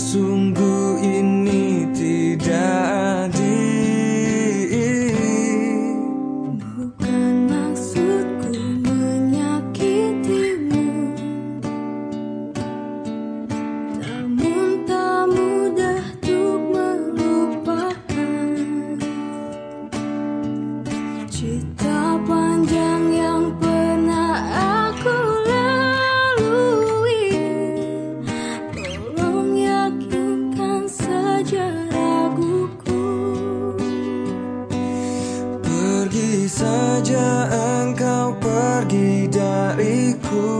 sungguh ini tidak adil. Bukan maksudku menyakitimu. Namun tak mudah untuk melupakan. Cita panjang dariku.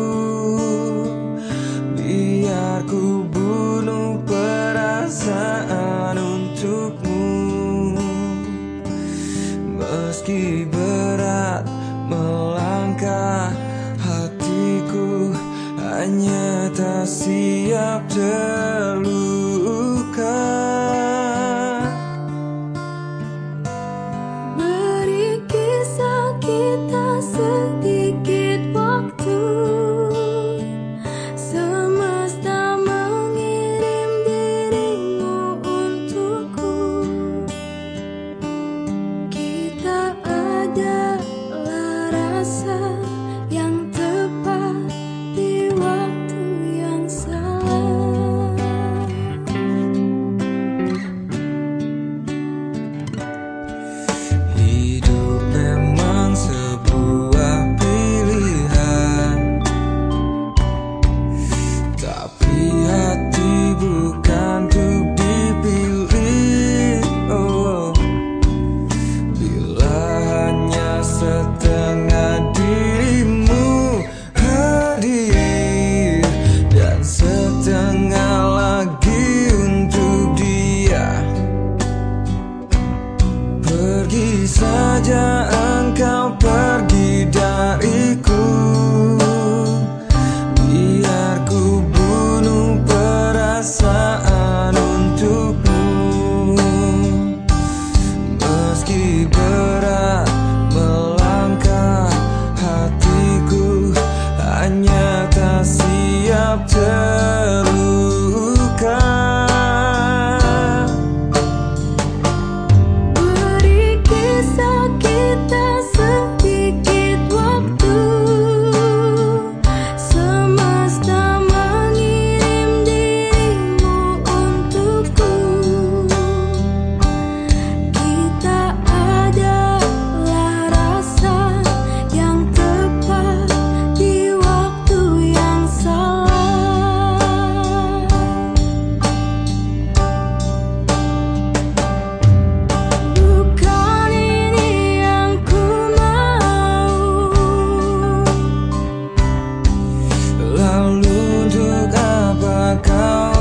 Biar ku bunuh perasaan untukmu. Meski berat melangkah Hatiku hanya tak siap terluka.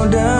down.